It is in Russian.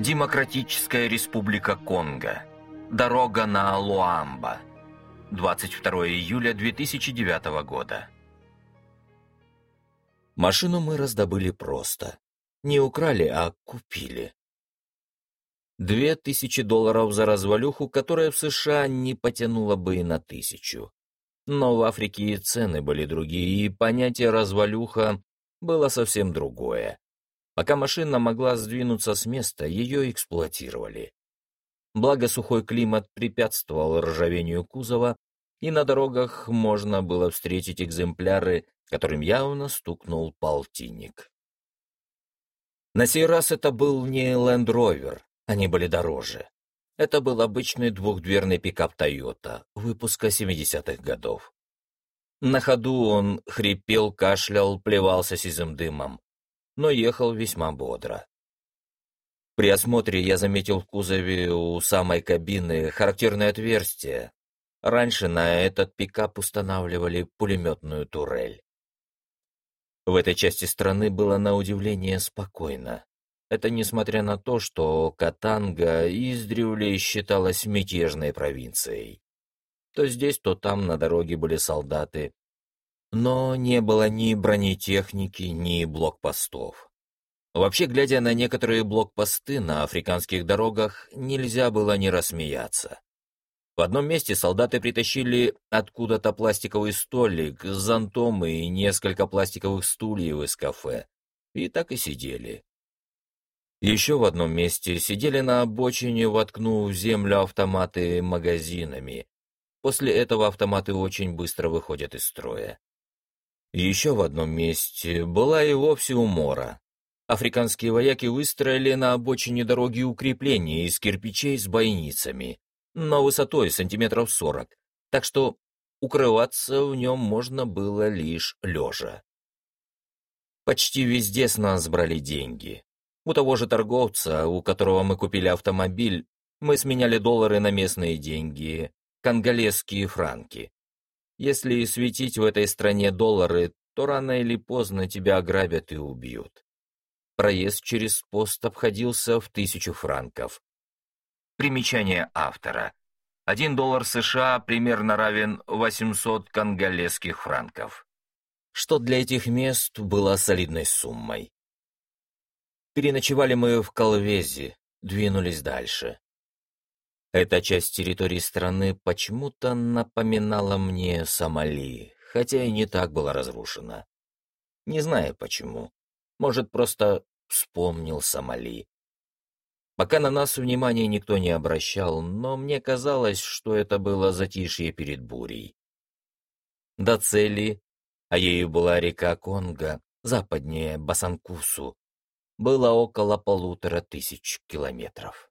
Демократическая республика Конго. Дорога на Луамба. 22 июля 2009 года. Машину мы раздобыли просто. Не украли, а купили. Две тысячи долларов за развалюху, которая в США не потянула бы и на тысячу. Но в Африке и цены были другие, и понятие «развалюха» было совсем другое. Пока машина могла сдвинуться с места, ее эксплуатировали. Благо сухой климат препятствовал ржавению кузова, и на дорогах можно было встретить экземпляры, которым явно стукнул полтинник. На сей раз это был не Land Rover, они были дороже. Это был обычный двухдверный пикап Toyota, выпуска 70-х годов. На ходу он хрипел, кашлял, плевался сизым дымом, но ехал весьма бодро. При осмотре я заметил в кузове у самой кабины характерное отверстие. Раньше на этот пикап устанавливали пулеметную турель. В этой части страны было на удивление спокойно. Это несмотря на то, что Катанга издревле считалась мятежной провинцией. То здесь, то там на дороге были солдаты, но не было ни бронетехники, ни блокпостов. Вообще, глядя на некоторые блокпосты на африканских дорогах, нельзя было не рассмеяться. В одном месте солдаты притащили откуда-то пластиковый столик с зонтом и несколько пластиковых стульев из кафе. И так и сидели. Еще в одном месте сидели на обочине, воткнув в землю автоматы магазинами. После этого автоматы очень быстро выходят из строя. Еще в одном месте была и вовсе умора. Африканские вояки выстроили на обочине дороги укрепления из кирпичей с бойницами, но высотой сантиметров сорок, так что укрываться в нем можно было лишь лежа. Почти везде с нас брали деньги. У того же торговца, у которого мы купили автомобиль, мы сменяли доллары на местные деньги, конголезские франки. Если светить в этой стране доллары, то рано или поздно тебя ограбят и убьют. Проезд через пост обходился в тысячу франков. Примечание автора. Один доллар США примерно равен 800 конголезских франков. Что для этих мест было солидной суммой. Переночевали мы в Колвезе, двинулись дальше. Эта часть территории страны почему-то напоминала мне Сомали, хотя и не так была разрушена. Не знаю почему. Может, просто вспомнил Сомали. Пока на нас внимания никто не обращал, но мне казалось, что это было затишье перед бурей. До цели, а ею была река Конго, западнее Басанкусу, было около полутора тысяч километров.